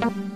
Bye.